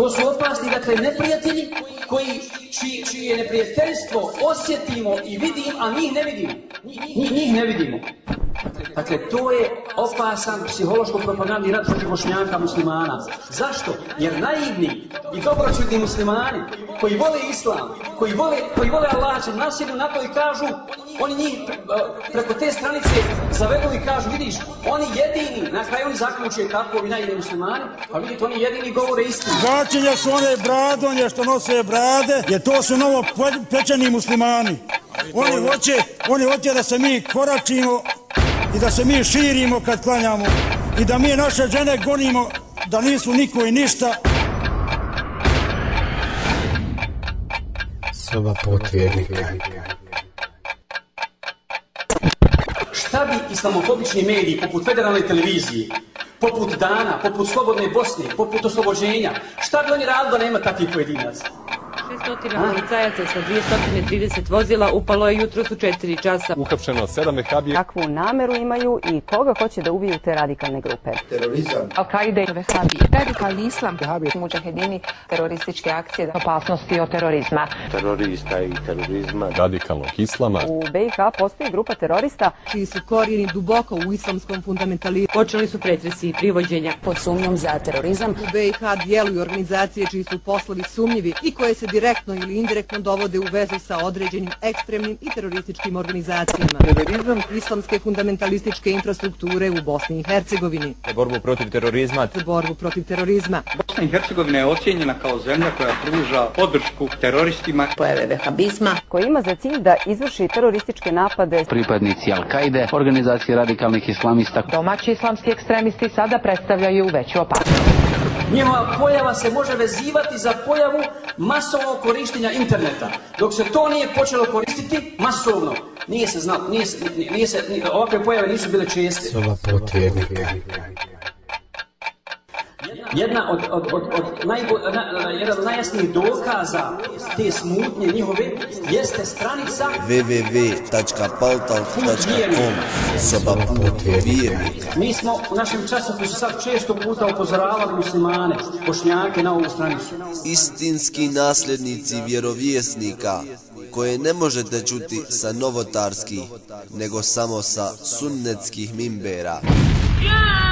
To su opasni, dakle, neprijatelji koji, čije, čije je neprijateljstvo osjetimo i vidimo, a mi ih ne vidimo. Njih, njih ne vidimo. Dakle, to je opasan psihološko-propagandni rad protiv bošnjaka muslimana. Zašto? Jer naivni i dobročudni muslimani koji vole islam, koji vole, koji vole Allah, će nasjedu na to i kažu, oni njih e, preko te stranice zavedu i kažu, vidiš, oni jedini, na kraju oni zaključuje kako ovi naivni muslimani, pa vidite, oni jedini govore istinu. Začinje su one bradonje što nose brade, jer to su novo pečeni muslimani. Oni hoće, oni hoće da se mi koračimo i da se mi širimo kad klanjamo i da mi naše žene gonimo da nisu niko i ništa. Soba potvjernika. Šta bi islamofobični mediji poput federalne televizije, poput Dana, poput Slobodne Bosne, poput Oslobođenja, šta bi oni radili da nema takvih pojedinaca? 600 policajaca sa 230 vozila upalo je jutro su 4 časa. Uhapšeno 7 vehabije. Kakvu nameru imaju i koga hoće da ubiju te radikalne grupe? Terorizam. Al-Qaide, vehabije. Radikalni islam. Vehabije. Mujahedini. Terorističke akcije. Opasnosti od terorizma. Terorista i terorizma. Radikalnog islama. U BiH postoji grupa terorista čiji su korijeni duboko u islamskom fundamentalizmu. Počeli su pretresi i privođenja. Pod sumnjom za terorizam. U BiH djeluju organizacije čiji su poslovi sumnjivi i koje se direktno ili indirektno dovode u vezu sa određenim ekstremnim i terorističkim organizacijama. Terorizam. Islamske fundamentalističke infrastrukture u Bosni i Hercegovini. Za borbu protiv terorizma. Za borbu protiv terorizma. Bosna i Hercegovina je ocjenjena kao zemlja koja pruža podršku teroristima. Pojave vehabizma. Koji ima za cilj da izvrši terorističke napade. Pripadnici Al-Qaide, organizacije radikalnih islamista. Domaći islamski ekstremisti sada predstavljaju veću opasnost. Njihova pojava se može vezivati za pojavu masovnog korištenja interneta. Dok se to nije počelo koristiti masovno, nije se znalo, nije se, nije se, nije, ovakve pojave nisu bile česte. Soba potvjernika. Jedna od, od, od, od, najbo, na, jedan od najjasnijih dokaza te smutnje njihove jeste stranica www.paltal.com Soba potvjernika. Mi smo u našem časopisu sad često puta upozoravali muslimane, bošnjake na ovu stranicu. Istinski nasljednici vjerovjesnika koje ne možete čuti sa novotarskih, nego samo sa sunnetskih mimbera. Yeah!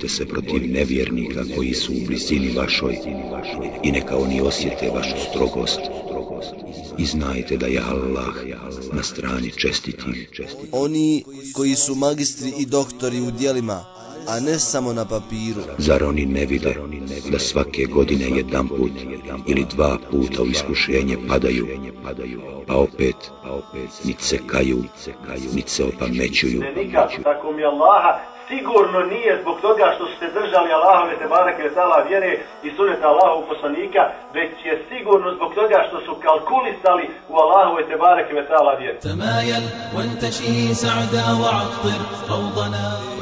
Borite se protiv nevjernika koji su u blizini vašoj i neka oni osjete vašu strogost i znajte da je Allah na strani čestitih. Oni koji su magistri i doktori u dijelima, a ne samo na papiru. Zar oni ne vide da svake godine jedan put ili dva puta u iskušenje padaju, pa opet, nit se kaju, nit se opamećuju. Tako mi Allaha, sigurno nije zbog toga što su se držali Allahove te barake tala vjere i suneta Allahovog poslanika, već je sigurno zbog toga što su kalkulisali u Allahove te barake tala vjere.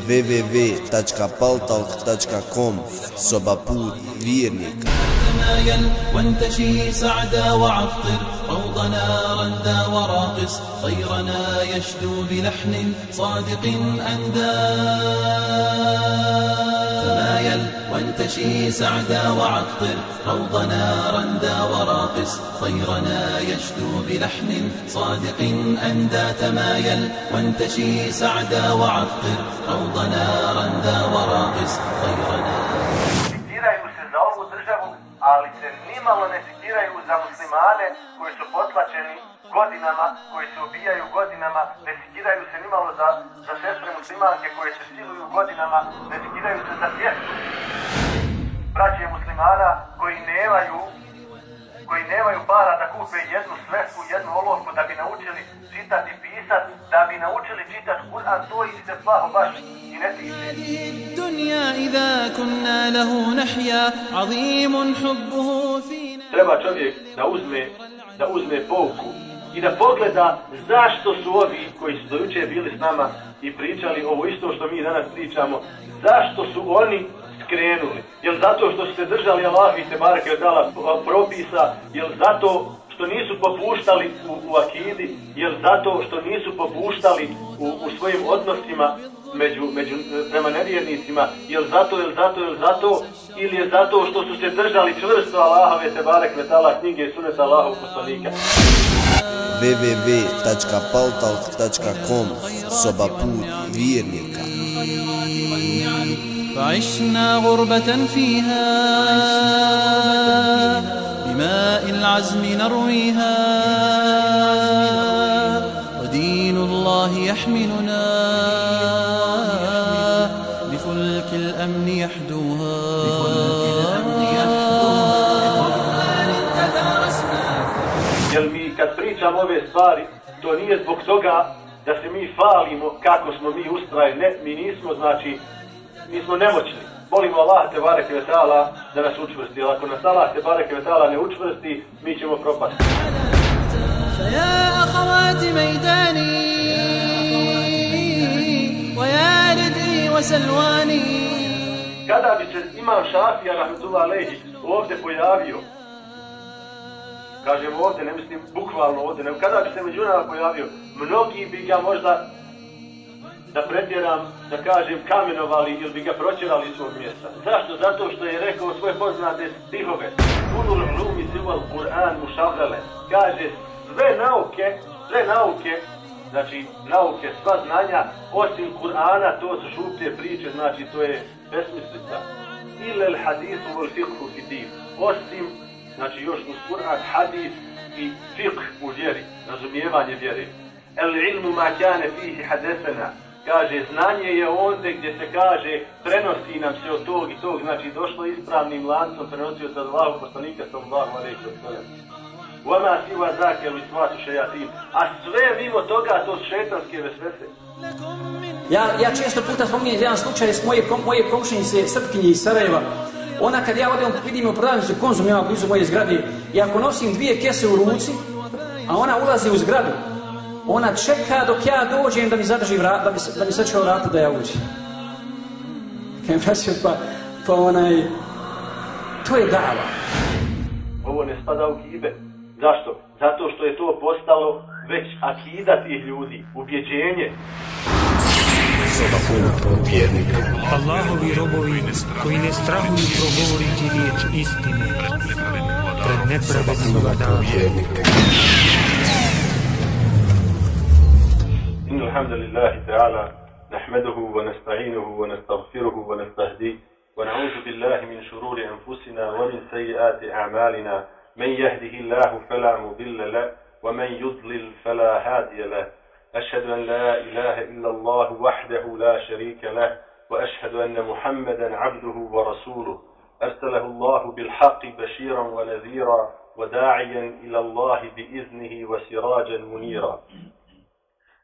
www.paltalk.com Soba put vjernika. تمايل وانتشي سعدا وعطر. روضنا رندا وراقص طيرنا يشدو بلحن صادق أندى. تمايل وانتشي سعدا وعطر. روضنا رندا وراقص طيرنا يشدو بلحن صادق أندى. تمايل وانتشي سعدا وعطر. روضنا رندا وراقص طيرنا ali se nimalo ne sikiraju za muslimane koji su potlačeni godinama, koji se ubijaju godinama, ne sikiraju se nimalo za, za sestre muslimanke koje se siluju godinama, ne sikiraju se za djecu. Braće muslimana koji nemaju nemaju para da kupe jednu svesku, jednu olovku da bi naučili čitat i pisat, da bi naučili čitat Kur'an, to ih se plaho baš i ne tiče. Treba čovjek da uzme, da uzme pouku i da pogleda zašto su ovi koji su dojuče bili s nama i pričali ovo isto što mi danas pričamo, zašto su oni skrenuli? Jel zato što su se držali Allah i Tebara Kvetala propisa? Jel zato što nisu popuštali u, u akidi? Jel zato što nisu popuštali u, u svojim odnosima među, među, prema nevjernicima? Jel zato, jel zato, jel zato? Ili je zato što su se držali čvrsto Allahove Tebara Kvetala knjige i suneta Allahov poslanika? www.paltalk.com Soba put vjernik فعشنا غربة فيها بماء العزم نرويها ودين الله يحملنا بفلك الأمن يحدوها Jel mi kad pričamo ove stvari, to nije zbog toga da se mi falimo kako smo mi ustrajni. Ne, mi nismo, znači, mi smo nemoćni. Molimo Allah te bareke ve taala da nas učvrsti. Jer ako nas Allah te bareke ve taala ne učvrsti, mi ćemo propasti. فيا أخوات ميداني ويا ردئي وسلواني Kada bi se imam Šafija, rahmetullah alejhi, ovdje pojavio, kažem ovdje, ne mislim bukvalno ovdje, nego kada bi se među nama pojavio, mnogi bi ga možda, da pretjeram, da kažem, kamenovali ili bi ga proćerali iz svog mjesta. Zašto? Zato što je rekao svoje poznate stihove. Kunul lumi sival Kur'an mušavele. Kaže, sve nauke, sve nauke, znači nauke, sva znanja, osim Kur'ana, to su šuplje priče, znači to je besmislica. Ilel hadisu vol fiqhu fitiv. Osim, znači još uz Kur'an, hadis i fiqh u vjeri, razumijevanje vjere. El ilmu ma kane fihi hadesena. Kaže, znanje je onda gdje se kaže, prenosi nam se od tog i tog, znači došlo ispravnim lancom, prenosio se od Allahu poslanika sallallahu alejhi ve sellem. Wama siwa zake visvatu šejatin. A sve mimo toga to su šetanske vesvese. Ja, ja često puta spominjem jedan slučaj s moje, kom, moje komšinice Srpkinje iz Sarajeva. Ona kad ja odem, vidim u prodavnicu konzum, ja blizu moje zgrade, i ako nosim dvije kese u ruci, a ona ulazi u zgradu, ona čeka dok ja dođem da mi zadrži vrat, da mi, da mi sačeva vrata da ja uđem. Kaj braćo, pa, pa onaj, to je dava. Ovo ne spada u kibe. Zašto? Zato što je to postalo već akida tih ljudi, ubjeđenje. Soba put vjernika. Allahovi robovi koji ne strahuju progovoriti riječ istine pred nepravednim danom. إن الحمد لله تعالى نحمده ونستعينه ونستغفره ونستهديه ونعوذ بالله من شرور أنفسنا ومن سيئات أعمالنا. من يهده الله فلا مضل له ومن يضلل فلا هادي له. أشهد أن لا إله إلا الله وحده لا شريك له وأشهد أن محمدا عبده ورسوله. أرسله الله بالحق بشيرا ونذيرا وداعيا إلى الله بإذنه وسراجا منيرا.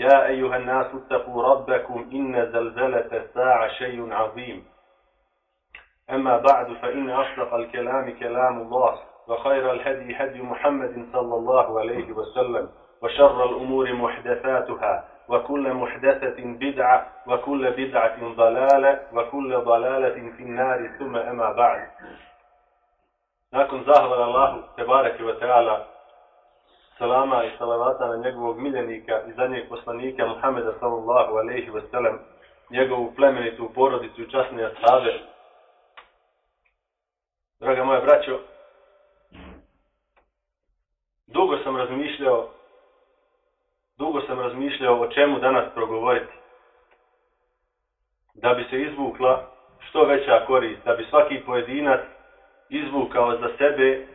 يا أيها الناس اتقوا ربكم إن زلزلة الساعة شيء عظيم. أما بعد فإن أصدق الكلام كلام الله وخير الهدي هدي محمد صلى الله عليه وسلم وشر الأمور محدثاتها وكل محدثة بدعة وكل بدعة ضلالة وكل ضلالة في النار ثم أما بعد. nakon Allahu tebareke ve taala salama i salavata na njegovog miljenika i zadnjeg poslanika Muhameda sallallahu alejhi ve sellem njegovu plemenitu porodicu i časne ashabe. Draga moja braćo, dugo sam razmišljao dugo sam razmišljao o čemu danas progovoriti. Da bi se izvukla što veća korist, da bi svaki pojedinac izvukao za sebe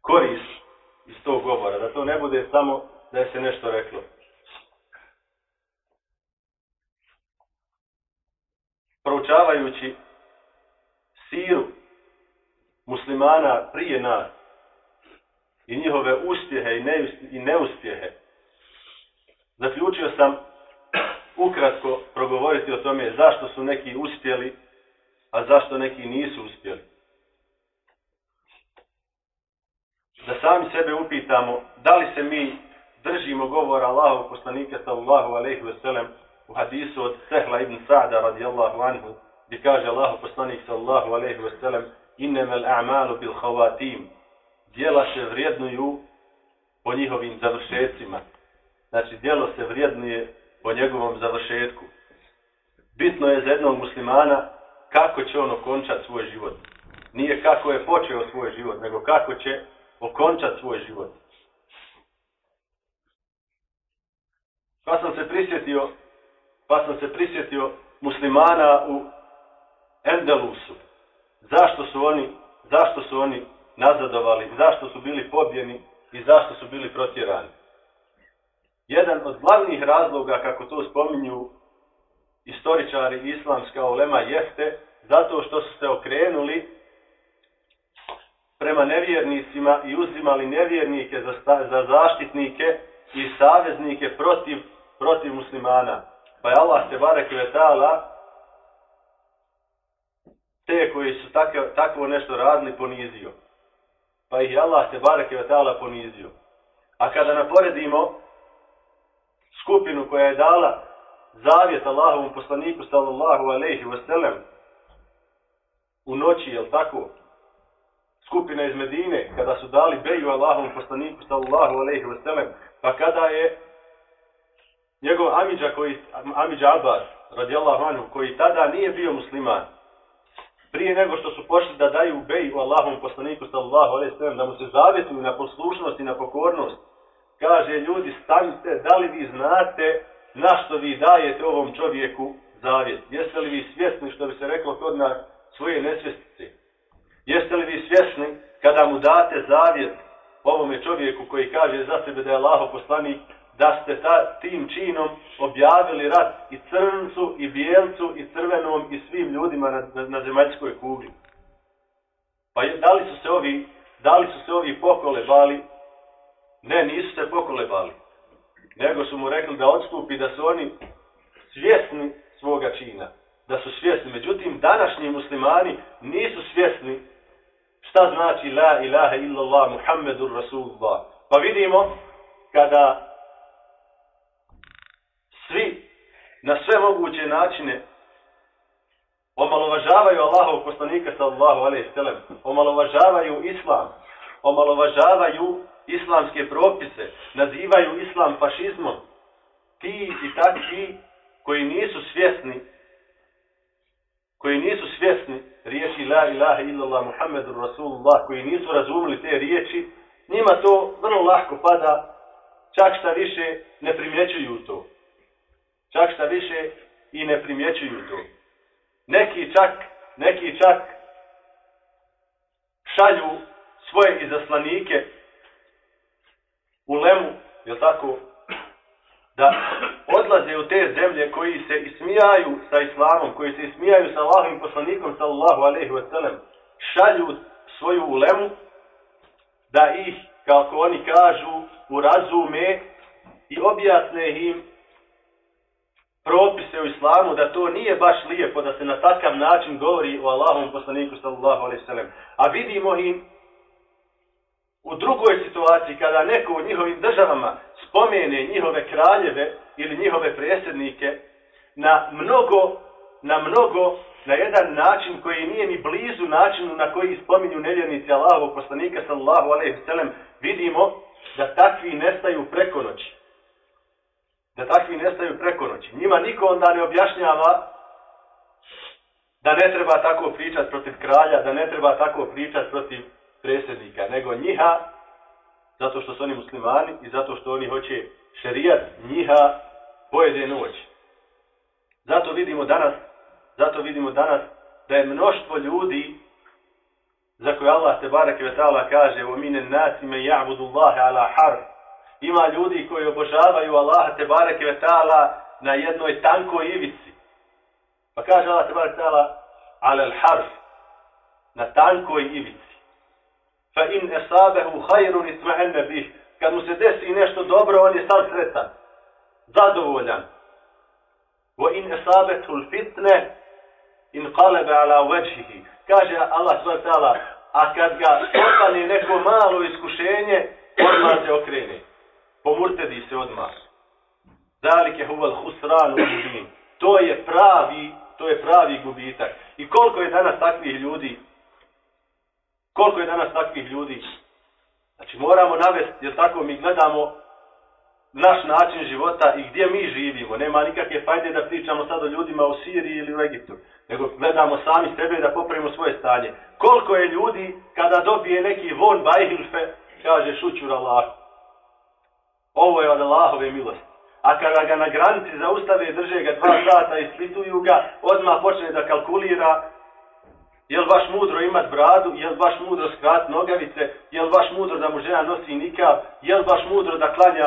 korist iz tog govora, da to ne bude samo da je se nešto reklo. Proučavajući siru muslimana prije nas i njihove uspjehe i neuspjehe, zaključio sam ukratko progovoriti o tome zašto su neki uspjeli, a zašto neki nisu uspjeli. Da sami sebe upitamo da li se mi držimo govora Allahu poslanika sallallahu alejhi ve sellem u hadisu od Sehla ibn Sa'da radijallahu anhu gdje kaže Allahu poslanik sallallahu alejhi ve sellem innamal a'malu bil khawatim djela se vrijednuju po njihovim završecima znači djelo se vrijednuje po njegovom završetku. Bitno je za jednog muslimana kako će on okončati svoj život. Nije kako je počeo svoj život, nego kako će okončati svoj život. Pa sam se prisjetio, pa sam se prisjetio muslimana u Endelusu. Zašto su oni, zašto su oni nazadovali, zašto su bili pobjeni i zašto su bili protjerani jedan od glavnih razloga, kako to spominju istoričari islamska olema, jeste zato što su se okrenuli prema nevjernicima i uzimali nevjernike za, za zaštitnike i saveznike protiv, protiv muslimana. Pa je Allah se barek vetala te koji su tako, takvo nešto radili ponizio. Pa ih je Allah se barek vetala ponizio. A kada naporedimo skupinu koja je dala zavjet Allahovom poslaniku sallallahu alaihi ve sellem u noći, jel tako? Skupina iz Medine, kada su dali beju Allahom poslaniku sallallahu alaihi wa sallam, pa kada je njegov Amidža, koji, Amidža Abbas, radijallahu anhu, koji tada nije bio musliman, prije nego što su pošli da daju beju Allahom poslaniku sallallahu alaihi wa sallam, da mu se zavjetuju na poslušnost i na pokornost, kaže ljudi stanite, da li vi znate na što vi dajete ovom čovjeku zavjet? Jeste li vi svjesni što bi se reklo kod na svoje nesvjestice? Jeste li vi svjesni kada mu date zavjet ovome čovjeku koji kaže za sebe da je Allaho poslanik, da ste ta, tim činom objavili rat i crncu, i bijelcu, i crvenom, i svim ljudima na, na, na zemaljskoj kugli. Pa je, da li su se ovi, da li su se ovi pokolebali? Ne, nisu se pokolebali. Nego su mu rekli da odstupi, da su oni svjesni svoga čina. Da su svjesni. Međutim, današnji muslimani nisu svjesni šta znači la ilaha illallah muhammedur rasulullah. Pa vidimo kada svi na sve moguće načine omalovažavaju Allahov poslanika sallallahu alejhi ve sellem, omalovažavaju islam, omalovažavaju islamske propise, nazivaju islam fašizmom, ti i takvi koji nisu svjesni koji nisu svjesni riječi la ilaha illallah muhammedur rasulullah, koji nisu razumili te riječi, njima to vrlo lahko pada, čak šta više ne primjećuju to. Čak šta više i ne primjećuju to. Neki čak, neki čak šalju svoje izaslanike u lemu, je tako, da odlaze u te zemlje koji se ismijaju sa islamom, koji se ismijaju sa Allahovim poslanikom, sallallahu alaihi wasallam, šalju svoju ulemu, da ih, kako oni kažu, urazume i objasne im propise u islamu, da to nije baš lijepo da se na takav način govori o Allahovom poslaniku, sallallahu alaihi wa sallam. A vidimo im u drugoj situaciji kada neko u njihovim državama spomene njihove kraljeve ili njihove predsjednike na mnogo, na mnogo, na jedan način koji nije ni blizu načinu na koji spominju nevjernici Allahovog poslanika sallallahu alaihi sallam, vidimo da takvi nestaju preko noći. Da takvi nestaju preko noći. Njima niko onda ne objašnjava da ne treba tako pričati protiv kralja, da ne treba tako pričati protiv predsjednika, nego njiha, zato što su oni muslimani i zato što oni hoće šerijat, njiha pojede noć. Zato vidimo danas, zato vidimo danas da je mnoštvo ljudi za koje Allah te barek ve vetala kaže o mine nasime ya'budu Allaha ala har. Ima ljudi koji obožavaju Allaha te barek ve vetala na jednoj tankoj ivici. Pa kaže Allah te barek taala: vetala ala al-harf na tankoj ivici. Fa in esabehu hajrun itma'enne bih. Kad mu se desi nešto dobro, on je sad sretan. Zadovoljan. Wa in esabetul fitne in qalebe ala veđihi. Kaže Allah s.w.t. A kad ga potane neko malo iskušenje, odmah se okrene. Pomurtedi se odmah. Zalike huval husran u To je pravi, to je pravi gubitak. I koliko je danas takvih ljudi Koliko je danas takvih ljudi? Znači moramo navesti, jer tako mi gledamo naš način života i gdje mi živimo. Nema nikakve fajde da pričamo sad o ljudima u Siriji ili u Egiptu. Nego gledamo sami sebe da popravimo svoje stanje. Koliko je ljudi kada dobije neki von bajhilfe, kaže šućur Allah. Ovo je od Allahove milosti. A kada ga na granici zaustave, drže ga dva sata i slituju ga, odmah počne da kalkulira Jel baš mudro imat bradu? jel baš mudro skrat nogavice? jel baš mudro da mu žena nosi nikav? jel baš mudro da klanja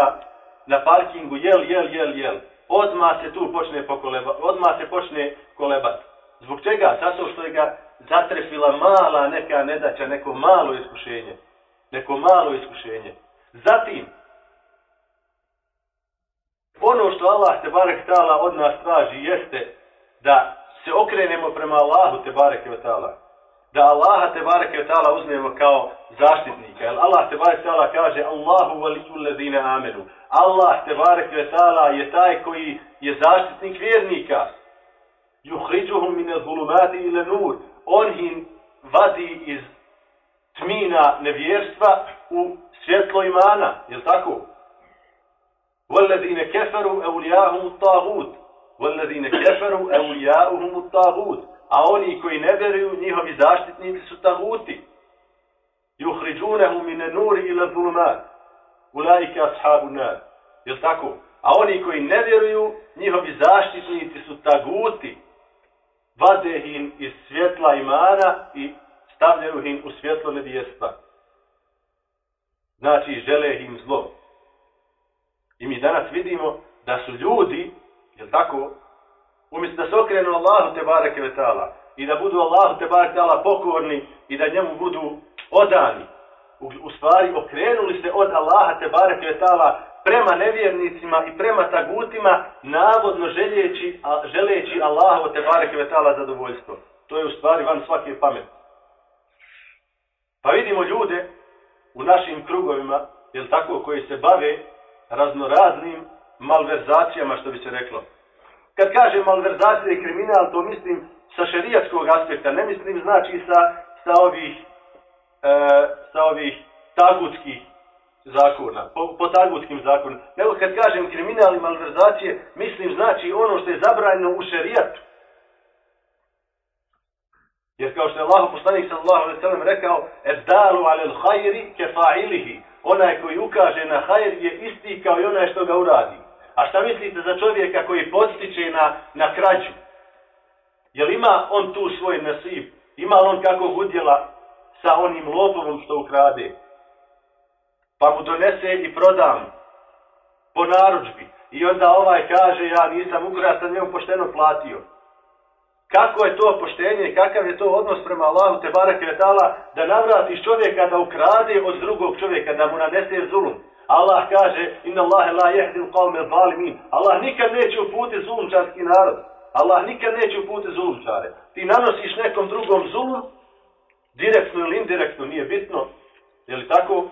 na parkingu? Jel, jel, jel, jel? Odma se tu počne pokoleba, odma se počne kolebat. Zbog čega? Zato što je ga zatrefila mala neka nedaća, neko malo iskušenje. Neko malo iskušenje. Zatim, ono što Allah te barek tala od nas traži jeste da se okrenemo prema Allahu te bareke ve taala da Allaha te bareke ve taala uzmemo kao zaštitnika jer Allah te bareke taala kaže Allahu waliyul ladina amanu Allah te bareke ve taala je taj koji je zaštitnik vjernika yukhrijuhum min adh-dhulumati ila nur on ih vadi iz tmina nevjerstva u svjetlo imana je tako والذين كفروا أولياءهم الطاغوت وَالَّذِينَ كَفَرُوا أَوْلِيَاؤُهُمُ الطَّاغُوتُ A oni koji ne vjeruju, njihovi zaštitnici su taguti. يُخْرِجُونَهُ مِنَ النُّورِ إِلَى الظُّلُمَاتِ أُولَٰئِكَ أَصْحَابُ النَّارِ Jel tako? A oni koji ne vjeruju, njihovi zaštitnici su taguti. Vade im iz svjetla imana i stavljaju im u svjetlo nevjestva. Znači, žele im zlo. I mi danas vidimo da su ljudi Jel tako? Umjesto da se okrenu Allahu te bareke vetala i da budu Allahu te bareke vetala pokorni i da njemu budu odani. U, u stvari okrenuli se od Allaha te bareke vetala prema nevjernicima i prema tagutima navodno željeći, a, želeći Allahu te bareke vetala zadovoljstvo. To je u stvari van svake pameti. Pa vidimo ljude u našim krugovima, jel tako, koji se bave raznoraznim malverzacijama, što bi se reklo. Kad kažem malverzacija i kriminal, to mislim sa šerijatskog aspekta, ne mislim znači sa, sa ovih, e, sa ovih tagutskih zakona, po, po tagutskim zakonima. Nego kad kažem kriminal i malverzacije, mislim znači ono što je zabranjeno u šerijatu. Jer kao što je Allah poslanik sallallahu alejhi ve sellem rekao, Eddalu alel ka fa'ilihi." Onaj koji ukaže na hajr je isti kao i onaj što ga uradi. A šta mislite za čovjeka koji postiče na, na krađu? Jel ima on tu svoj nasib? Ima on kakvog udjela sa onim lopovom što ukrade? Pa mu donese i prodam po naručbi. I onda ovaj kaže, ja nisam ukrao, sam njemu pošteno platio. Kako je to poštenje, kakav je to odnos prema Allahu te barake da navratiš čovjeka da ukrade od drugog čovjeka, da mu nanese zulum. Allah kaže inna Allahe la jehdil qavme zalimin. Allah nikad neće uputi zulumčarski narod. Allah nikad neće uputi zulumčare. Ti nanosiš nekom drugom zulum, direktno ili indirektno, nije bitno, je li tako?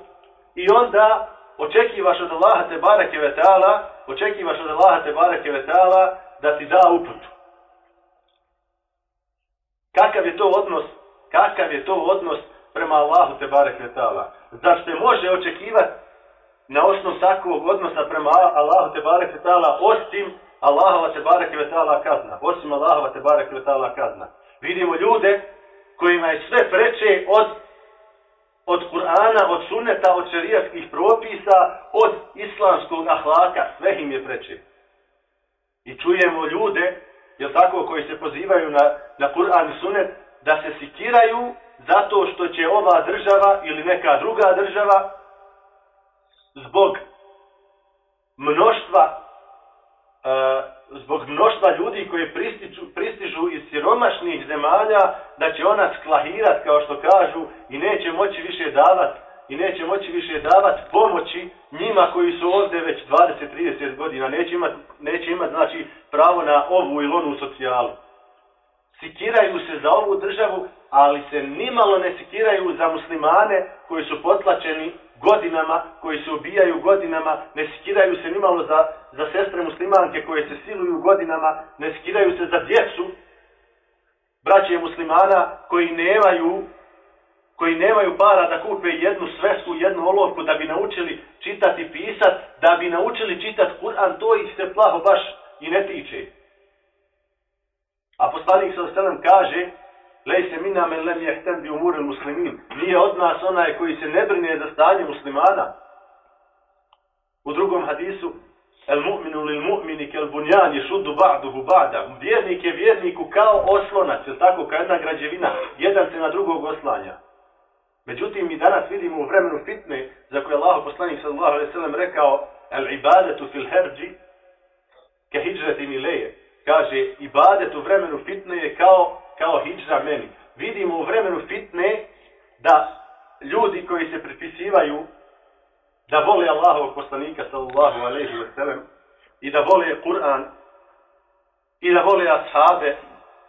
I onda očekivaš od Allaha te barake vetala, očekivaš od Allaha te barake vetala da ti da uputu. Kakav je to odnos? Kakav je to odnos prema Allahu te barake vetala? Zar se može očekivati na osnovu takvog odnosa prema Allahu te barek ve taala osim Allahova te barek ve taala kazna. Osim Allahova te barek ve taala kazna. Vidimo ljude kojima je sve preče od od Kur'ana, od sunneta, od šerijatskih propisa, od islamskog ahlaka, sve im je preče. I čujemo ljude, jel tako, koji se pozivaju na, na Kur'an i sunnet, da se sikiraju zato što će ova država ili neka druga država zbog mnoštva uh, zbog mnoštva ljudi koji pristižu, pristižu iz siromašnih zemalja da će ona sklahirat kao što kažu i neće moći više davat i neće moći više davat pomoći njima koji su ovdje već 20-30 godina. Neće imat, neće imat, znači pravo na ovu ili onu socijalu. Sikiraju se za ovu državu ali se nimalo ne sikiraju za muslimane koji su potlačeni godinama, koji se ubijaju godinama, ne skidaju se nimalo za, za sestre muslimanke koje se siluju godinama, ne skidaju se za djecu, braće muslimana koji nemaju koji nemaju para da kupe jednu svesku, jednu olovku da bi naučili čitati pisat, da bi naučili čitati Kur'an, to ih se plaho baš i ne tiče. A poslanik sa kaže, Lejse mina men lem jehtem bi umure muslimin. Nije od nas onaj koji se ne brine za stanje muslimana. U drugom hadisu, el mu'minu lil mu'mini kel bunjan je šudu ba'duhu ba'da. Vjernik je vjerniku kao oslonac, je tako, kao jedna građevina. Jedan se na drugog oslanja. Međutim, mi danas vidimo u vremenu fitne, za koje Allah poslanik sallallahu alaihi sallam rekao, el ibadetu fil herđi, ke hijđreti mileje. Kaže, ibadet u vremenu fitne je kao kao hijđra meni. Vidimo u vremenu fitne da ljudi koji se pripisivaju da vole Allahovog poslanika sallallahu alaihi wa sallam i da vole Kur'an i da vole ashabe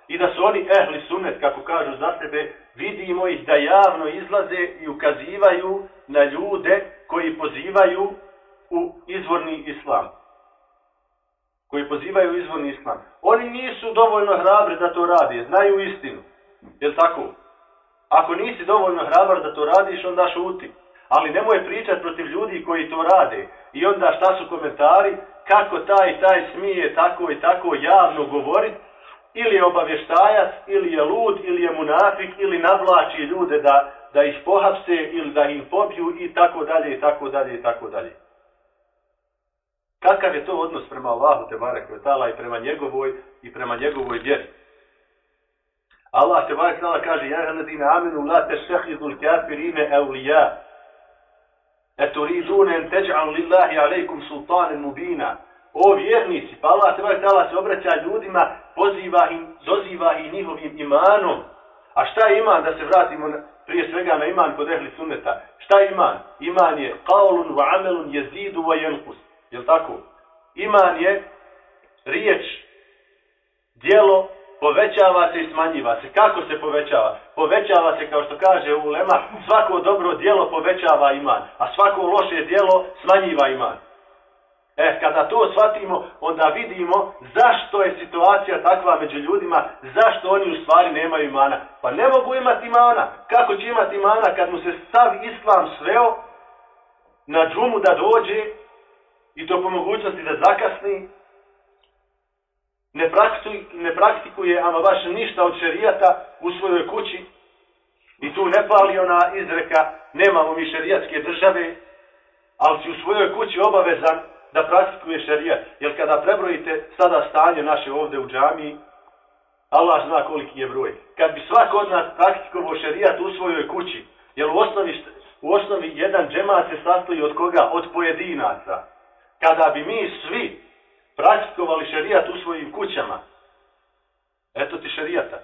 i da su oni ehli sunnet kako kažu za sebe vidimo ih da javno izlaze i ukazivaju na ljude koji pozivaju u izvorni islam koji pozivaju izvorni islam. Oni nisu dovoljno hrabri da to radi, znaju istinu. Je tako? Ako nisi dovoljno hrabar da to radiš, onda šuti. Ali nemoj pričati protiv ljudi koji to rade. I onda šta su komentari? Kako taj i taj smije tako i tako javno govoriti? Ili je obavještajac, ili je lud, ili je munafik, ili navlači ljude da, da ih pohapse, ili da ih pobiju i tako dalje i tako dalje i tako dalje. Kakav je to odnos prema Allahu te barek vetala i prema njegovoj i prema njegovoj vjeri? Allah te barek vetala kaže: "Ja alladina aminu la tattakhidul kafirina awliya." Eturidun an taj'al lillahi alaykum sultanan mubina. O vjernici, pa Allah te barek vetala se obraća ljudima, poziva ih, doziva ih njihovim imanom. A šta je iman da se vratimo na, prije svega na iman kod ehli sunneta? Šta je iman? Iman je qaulun wa amalun yazidu wa yanqus. Je tako? Iman je riječ, dijelo, povećava se i smanjiva se. Kako se povećava? Povećava se, kao što kaže u Lema, svako dobro dijelo povećava iman, a svako loše dijelo smanjiva iman. E, kada to shvatimo, onda vidimo zašto je situacija takva među ljudima, zašto oni u stvari nemaju imana. Pa ne mogu imati imana. Kako će imati imana kad mu se stav islam sveo na džumu da dođe i to po mogućnosti da zakasni, ne praktikuje, ne praktikuje ama baš ništa od šerijata u svojoj kući i tu ne pali ona izreka nemamo mi šerijatske države, ali si u svojoj kući obavezan da praktikuje šerijat. Jer kada prebrojite sada stanje naše ovde u džamiji, Allah zna koliki je broj. Kad bi svako od nas praktikovao šerijat u svojoj kući, jer u osnovi, u osnovi jedan džemat se sastoji od koga? Od pojedinaca kada bi mi svi praktikovali šerijat u svojim kućama, eto ti šerijata,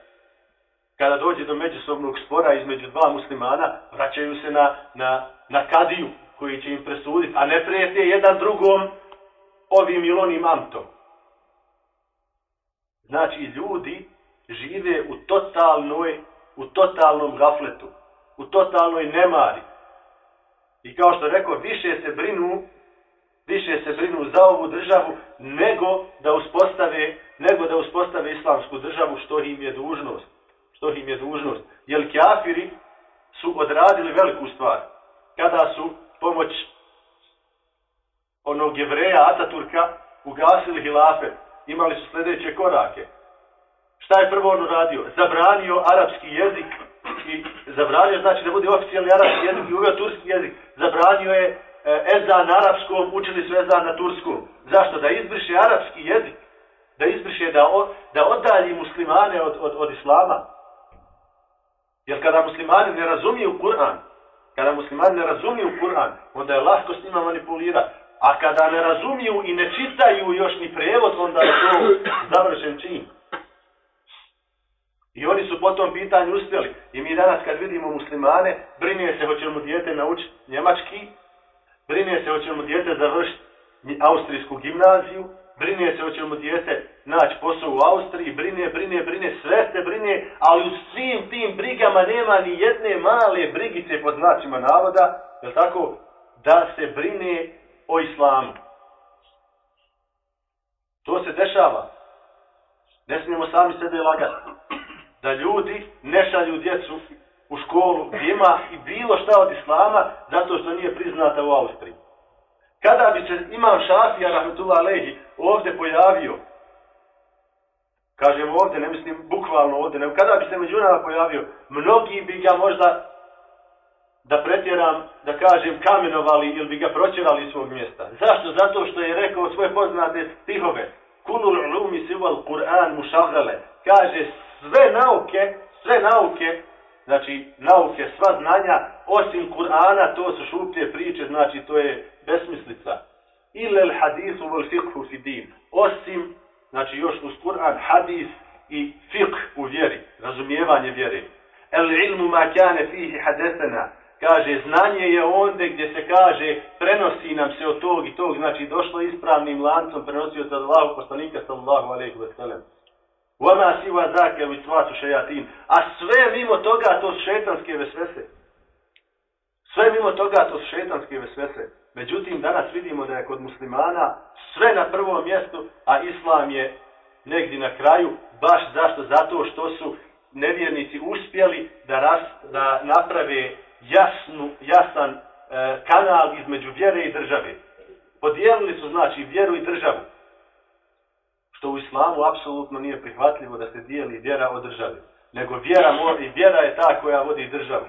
kada dođe do međusobnog spora između dva muslimana, vraćaju se na, na, na kadiju koji će im presuditi, a ne prijete jedan drugom ovim ili onim amtom. Znači, ljudi žive u totalnoj, u totalnom gafletu, u totalnoj nemari. I kao što rekao, više se brinu više se brinu za ovu državu nego da uspostave nego da uspostave islamsku državu što im je dužnost. Što im je dužnost. Jer kafiri su odradili veliku stvar? Kada su pomoć onog jevreja Ataturka ugasili hilafe imali su sljedeće korake. Šta je prvo on uradio? Zabranio arapski jezik i zabranio znači da bude oficijalni arapski jezik i uveo turski jezik, zabranio je ezan na arapskom, učili su ezan na turskom. Zašto? Da izbriše arapski jezik, da izbriše, da, o, da oddalji muslimane od, od, od islama. Jer kada muslimani ne razumiju Kur'an, kada muslimani ne razumiju Kur'an, onda je lahko s njima manipulirati. A kada ne razumiju i ne čitaju još ni prevod, onda je to završen čin. I oni su po tom pitanju uspjeli. I mi danas kad vidimo muslimane, brine se hoće mu dijete naučiti njemački, brine se hoće mu dijete završiti austrijsku gimnaziju, brine se hoće mu dijete naći posao u Austriji, brine, brine, brine, sve se brine, ali u svim tim brigama nema ni jedne male brigice pod znacima navoda, je tako, da se brine o islamu. To se dešava. Ne smijemo sami sebe lagati da ljudi ne šalju djecu u školu gdje ima i bilo šta od islama zato što nije priznata u Austriji. Kada bi se imam Šafija Rahmetullah Alehi ovdje pojavio, kažem ovdje, ne mislim bukvalno ovdje, nego kada bi se među nama pojavio, mnogi bi ga možda da pretjeram, da kažem, kamenovali ili bi ga proćerali iz svog mjesta. Zašto? Zato što je rekao svoje poznate stihove. Kunul lumi sival Kur'an mušagale. Kaže, sve nauke, sve nauke, znači nauke, sva znanja, osim Kur'ana, to su šuplje priče, znači to je besmislica. Ile il hadisu vol fiqhu fi din. Osim, znači još uz Kur'an, hadis i fiqh u vjeri, razumijevanje vjeri. El ilmu ma kane fihi hadesena. Kaže, znanje je onde gdje se kaže, prenosi nam se od tog i tog, znači došlo ispravnim lancom, prenosio od Allahu poslanika sallallahu alaihi wa sallam. Vama siva zake u itvatu šejatin. A sve mimo toga to su šetanske vesvese. Sve mimo toga to su šetanske vesvese. Međutim, danas vidimo da je kod muslimana sve na prvom mjestu, a islam je negdje na kraju. Baš zašto? Zato što su nevjernici uspjeli da, ras, da naprave jasnu, jasan e, kanal između vjere i države. Podijelili su znači vjeru i državu što u islamu apsolutno nije prihvatljivo da se dijeli vjera od države. Nego vjera, i vjera je ta koja vodi državu.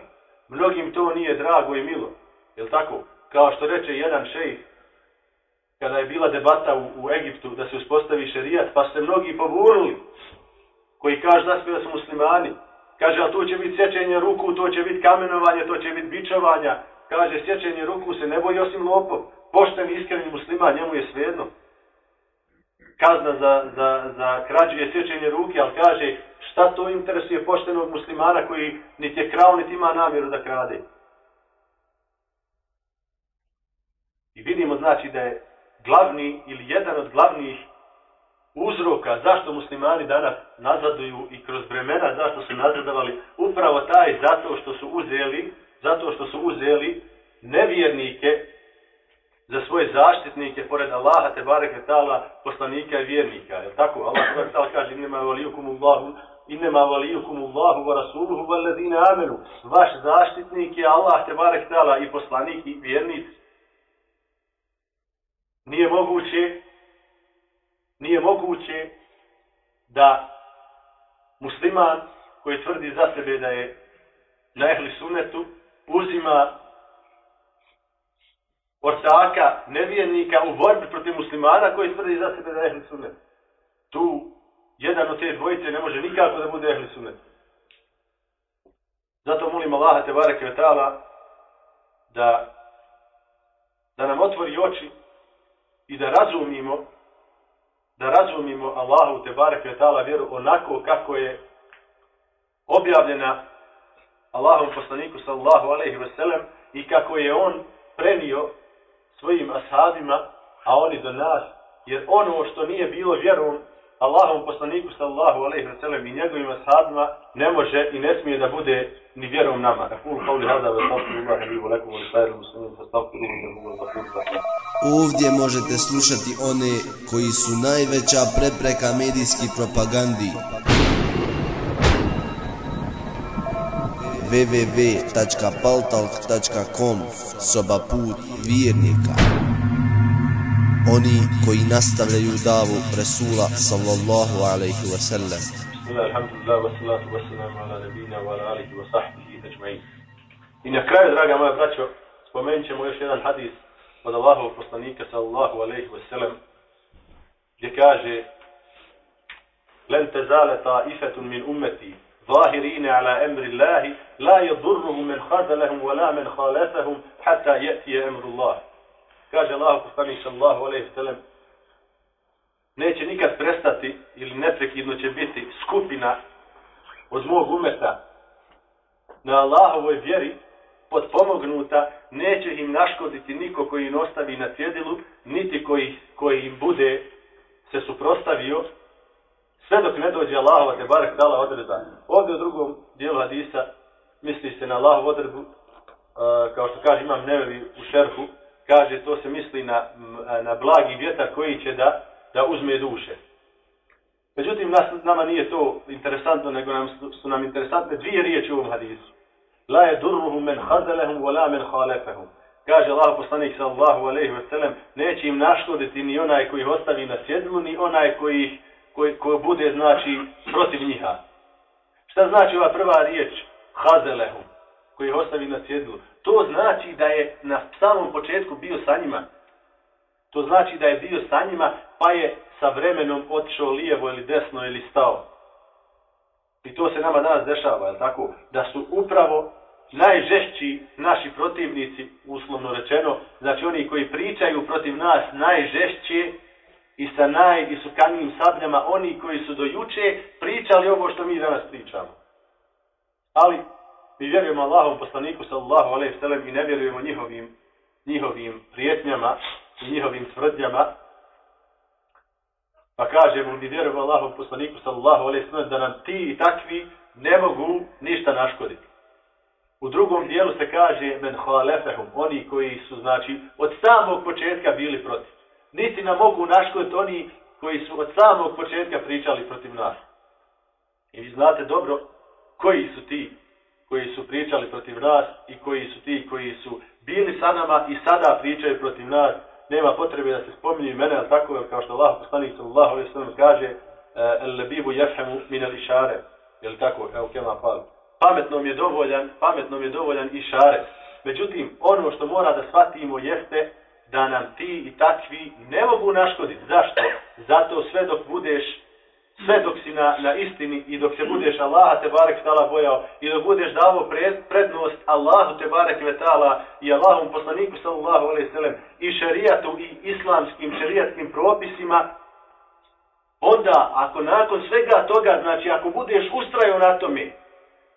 Mnogim to nije drago i milo. Je tako? Kao što reče jedan šejh, kada je bila debata u, u Egiptu da se uspostavi šerijat, pa se mnogi pobunili, koji kaže da smo muslimani. Kaže, a to će biti sjećenje ruku, to će biti kamenovanje, to će biti bičovanja. Kaže, sjećenje ruku se ne boji osim lopov. Pošten iskreni musliman, njemu je svejedno kazna za, za, za krađu je sjećenje ruke, ali kaže šta to interesuje poštenog muslimana koji niti je krao, niti ima namjeru da krade. I vidimo znači da je glavni ili jedan od glavnih uzroka zašto muslimani danas nazaduju i kroz vremena zašto su nazadovali upravo taj zato što su uzeli zato što su uzeli nevjernike za svoje zaštitnike pored Allaha te bareke tala poslanika i vjernika je tako? Allah te taala kaže inma waliyukum Allahu inma waliyukum Allahu wa rasuluhu wal ladina amanu. Vaš zaštitnik je Allah te bareke tala i poslanik i vjernik. Nije moguće nije moguće da musliman koji tvrdi za sebe da je na ehli sunnetu uzima ortaka, nevijenika u borbi protiv muslimana koji tvrdi za sebe da je ehli sunnet. Tu jedan od te dvojice ne može nikako da bude ehli sunnet. Zato molim Allaha te bareke vetala da da nam otvori oči i da razumimo da razumimo Allahu te bareke vetala vjeru onako kako je objavljena Allahom poslaniku sallallahu alejhi ve sellem i kako je on prenio svojim ashabima, a oni do nas, jer ono što nije bilo vjerom Allahom poslaniku sallallahu alaihi wa sallam i njegovim ashabima ne može i ne smije da bude ni vjerom nama. Ovdje možete slušati one koji su najveća prepreka medijski propagandi. www.paltalk.com Soba put vjernika. Oni koji nastavljaju davu Resula sallallahu alaihi wa sallam. I na kraju, draga moja braćo, spomenut ćemo još jedan hadis od Allahov poslanika sallallahu alaihi wa sallam gdje kaže Len te zale ta ifetun min umeti ظاهرين على أمر الله لا يضرهم من خذلهم ولا من خالفهم حتى يأتي أمر الله kaže Allah poslanik sallallahu alejhi ve sellem neće nikad prestati ili neprekidno će biti skupina od mog umeta na Allahovoj vjeri potpomognuta, neće im naškoditi niko koji im ostavi na cjedilu, niti koji, koji im bude se suprostavio, sve dok ne dođe Allahova te barek dala odredba. Ovdje u drugom dijelu hadisa misli se na Allahovu odredbu, uh, kao što kaže imam nevevi u šerhu, kaže to se misli na, e, na blagi vjetar koji će da, da uzme duše. Međutim, nas, nama nije to interesantno, nego nam su, nam interesantne dvije riječi u ovom hadisu. La je durruhum men hazalehum, wa la men halefehum. Kaže Allah poslanik sallallahu alaihi wa sallam, neće im naškoditi ni onaj koji ih ostavi na sjedlu, ni onaj koji, ih koji, koji bude, znači, protiv njiha. Šta znači ova prva riječ? Hazelehum, koji je ostavi na sjedlu. To znači da je na samom početku bio sa njima. To znači da je bio sa njima, pa je sa vremenom otišao lijevo ili desno ili stao. I to se nama danas dešava, je tako? Da su upravo najžešći naši protivnici, uslovno rečeno, znači oni koji pričaju protiv nas najžešće i sa najisukanijim sabljama, oni koji su do juče pričali ovo što mi danas pričamo. Ali mi vjerujemo Allahom poslaniku sallallahu alaihi sallam i ne vjerujemo njihovim, njihovim prijetnjama i njihovim tvrdnjama. Pa kažemo mi vjerujemo Allahom poslaniku sallallahu alaihi sallam da nam ti i takvi ne mogu ništa naškoditi. U drugom dijelu se kaže men halefehum, oni koji su znači od samog početka bili protiv. Niti nam mogu naškoditi oni koji su od samog početka pričali protiv nas. I vi znate dobro koji su ti koji su pričali protiv nas i koji su ti koji su bili sa nama i sada pričaju protiv nas. Nema potrebe da se spominju mene, ali tako kao što Allah poslanik sallallahu alejhi ve sellem kaže e, el lebibu yafhamu min al ishare. Jel tako? Evo kema pal. Pametnom je dovoljan, pametnom je dovoljan i šare. Međutim, ono što mora da shvatimo jeste da nam ti i takvi ne mogu naškoditi. Zašto? Zato sve dok budeš sve dok si na, na istini i dok se budeš Allaha te barek tala bojao i dok budeš davo pred, prednost Allahu te barek vetala i Allahom poslaniku sallallahu alaihi sallam i šerijatu i islamskim šerijatskim propisima onda ako nakon svega toga znači ako budeš ustrajao na tome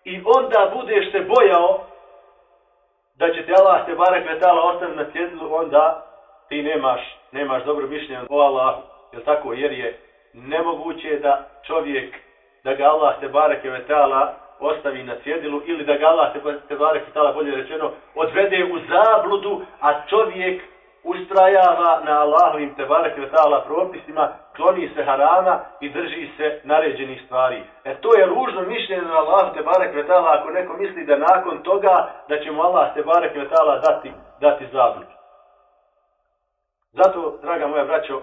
i onda budeš se bojao da će te Allah te barek vetala ostaviti na cjedlu onda ti nemaš, nemaš dobro mišljenje o Allahu. Jel tako? Jer je nemoguće da čovjek, da ga Allah te barek vetala ostavi na cjedilu ili da ga Allah te bareke vetala bolje rečeno odvede u zabludu, a čovjek ustrajava na Allahovim te ve ta'ala propisima, kloni se harama i drži se naređenih stvari. E to je ružno mišljenje na Allah te ve ta'ala ako neko misli da nakon toga da će mu Allah te ve ta'ala dati, dati zabludu. Zato, draga moja braćo,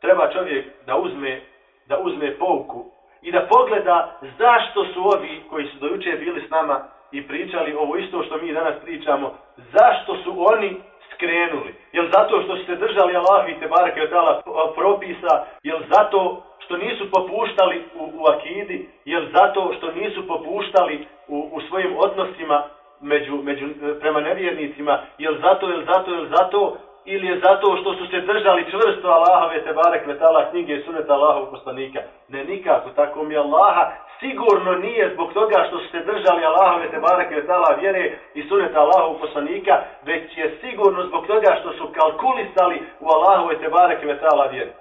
treba čovjek da uzme, da uzme pouku i da pogleda zašto su ovi koji su dojuče bili s nama i pričali ovo isto što mi danas pričamo, zašto su oni skrenuli? Jel zato što su se držali Allah i Tebara Kretala propisa? Jel zato što nisu popuštali u, u akidi? Jel zato što nisu popuštali u, u svojim odnosima među, među, e, prema nevjernicima? Jel zato, jel zato, jel zato ili je zato što su se držali čvrsto Allahove te barek metala knjige i suneta Allahov poslanika. Ne nikako, tako mi Allaha sigurno nije zbog toga što su se držali Allahove te barek metala vjere i suneta Allahovog poslanika, već je sigurno zbog toga što su kalkulisali u Allahove te barek metala vjere.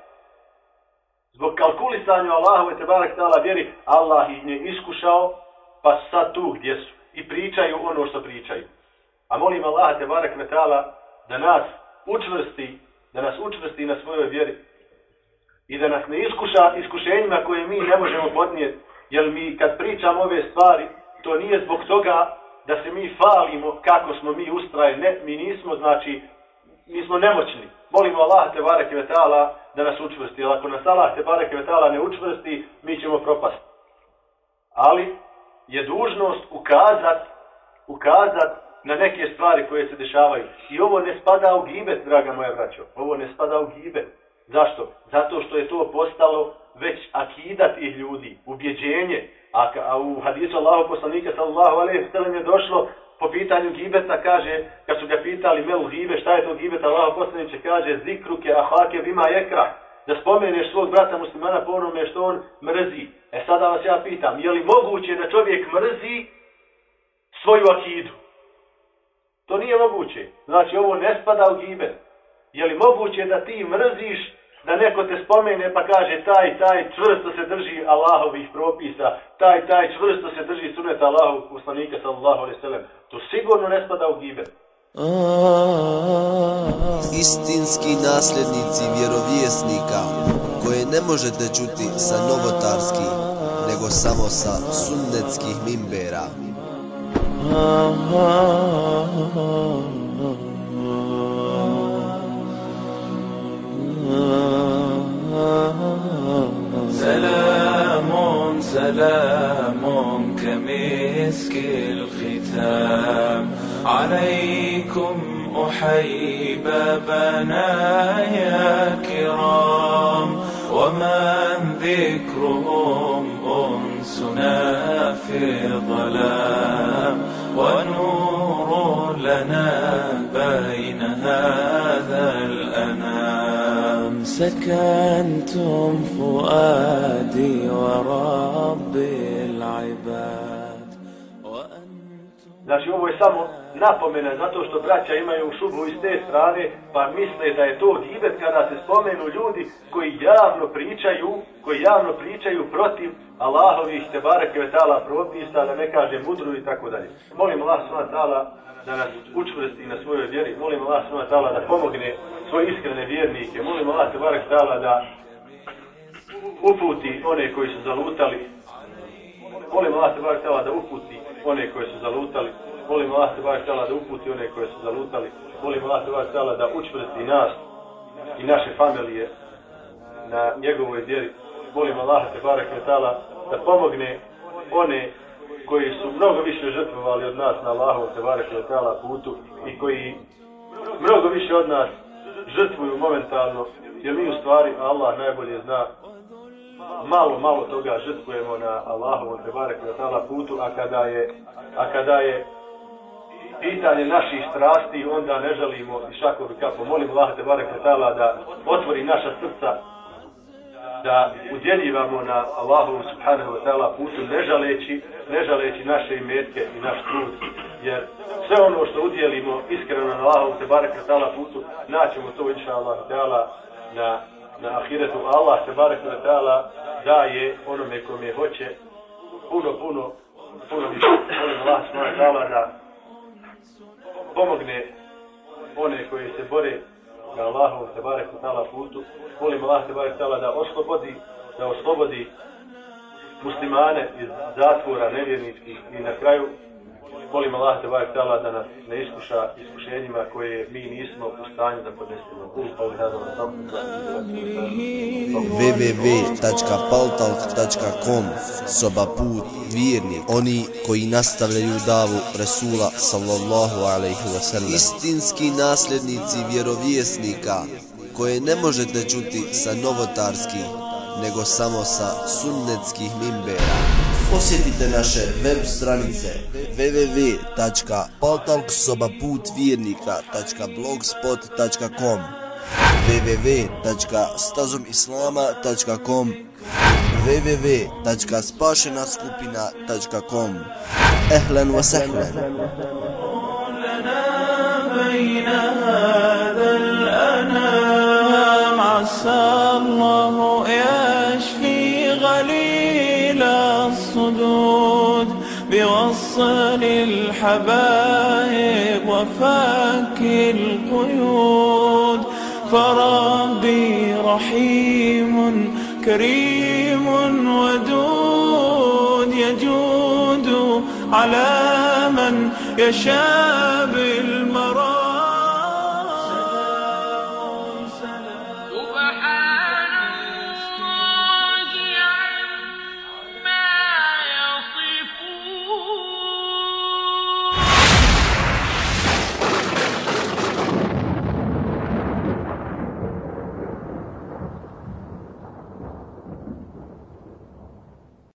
Zbog kalkulisanja u Allahove te barake metala vjeri, Allah ih je iskušao, pa sad tu gdje su i pričaju ono što pričaju. A molim Allaha te barek metala da nas učvrsti, da nas učvrsti na svojoj vjeri i da nas ne iskuša iskušenjima koje mi ne možemo podnijeti. Jer mi kad pričamo ove stvari, to nije zbog toga da se mi falimo kako smo mi ustrajeni. Ne, mi nismo, znači, mi smo nemoćni. Molimo Allah te bareke vetala da nas učvrsti. Jer ako nas Allah te bareke vetala ne učvrsti, mi ćemo propasti. Ali je dužnost ukazat, ukazat na neke stvari koje se dešavaju. I ovo ne spada u gibet, draga moja braćo. Ovo ne spada u gibet. Zašto? Zato što je to postalo već akida tih ljudi, ubjeđenje. A, a u hadisu Allahu poslanika sallallahu alejhi ve sellem je došlo po pitanju gibeta kaže kad su ga pitali melu gibe šta je to gibeta, Allahu poslanice kaže zikruke ahake bima yekra da spomeneš svog brata muslimana po onome što on mrzi. E sada vas ja pitam, je li moguće da čovjek mrzi svoju akidu? To nije moguće. Znači ovo ne spada u gibe. Je li moguće da ti mrziš da neko te spomene pa kaže taj, taj čvrsto se drži Allahovih propisa, taj, taj čvrsto se drži suneta Allahovog poslanika sallallahu alaihi sallam. To sigurno ne spada u gibe. Istinski nasljednici vjerovjesnika koje ne možete čuti sa novotarskih, nego samo sa sunnetskih mimbera. سلام سلام كمسك الختام. عليكم أحيي بنايا كرام. ومن ذكرهم أنسنا في الظلام ونور لنا سكنتم فؤادي ورب العباد وأنتم لا شو وسامو napomena zato što braća imaju šubu iz te strane pa misle da je to gibet kada se spomenu ljudi koji javno pričaju koji javno pričaju protiv Allahovih te bareke vetala propisa da ne kaže mudru i tako dalje. Molim Allah subhanahu ta'ala da nas učvrsti na svojoj vjeri. Molim Allah subhanahu ta'ala da pomogne svoje iskrene vjernike. Molim Allah te bareke ta'ala da uputi one koji su zalutali. Molim Allah te bareke ta'ala da uputi one koji su zalutali. Molim Allah te barek da uputi one koje su zalutali. Molim Allah te barek da učvrsti nas i naše familije na njegovoj djeri. Molim Allah te barek da pomogne one koji su mnogo više žrtvovali od nas na Allahov te barek putu i koji mnogo više od nas žrtvuju momentalno jer mi u stvari Allah najbolje zna malo, malo toga žrtvujemo na Allahovom te barek putu a kada je a kada je pitanje naših strasti, onda ne želimo i šakom i kapom. Molim Allah te barek tala da otvori naša srca, da udjeljivamo na Allahu subhanahu wa ta'ala putu, ne žaleći, ne žaleći naše imetke i naš trud. Jer sve ono što udjelimo iskreno na Allahu te barek ta'ala putu, naćemo to inša Allah ta'ala na, na ahiretu. Allah te barek ta'ala daje onome kome hoće puno, puno, puno više. Molim Allah subhanahu wa ta'ala da pomogne one koji se bore na Allahovom te barek tala putu. Molim Allah te barek tala da oslobodi, da oslobodi muslimane iz zatvora nevjerničkih i na kraju molim Allah te barek tala da nas ne iskuša iskušenjima koje mi nismo u stanju da podnesemo. www.paltalk.com Soba put vjerni Oni koji nastavljaju davu Resula sallallahu alaihi wa sallam Istinski nasljednici vjerovjesnika koje ne možete čuti sa novotarskih nego samo sa sunnetskih mimbera posjetite naše web stranice www.paltalksobaputvjernika.blogspot.com www.stazomislama.com www.spašenaskupina.com Ehlen wa sahlen بين هذا الأنام عسى الحبائب وفك القيود. فربي رحيم كريم ودود يجود على من يشاء بالمرام